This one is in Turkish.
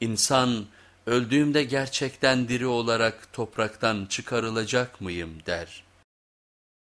İnsan öldüğümde gerçekten diri olarak topraktan çıkarılacak mıyım der.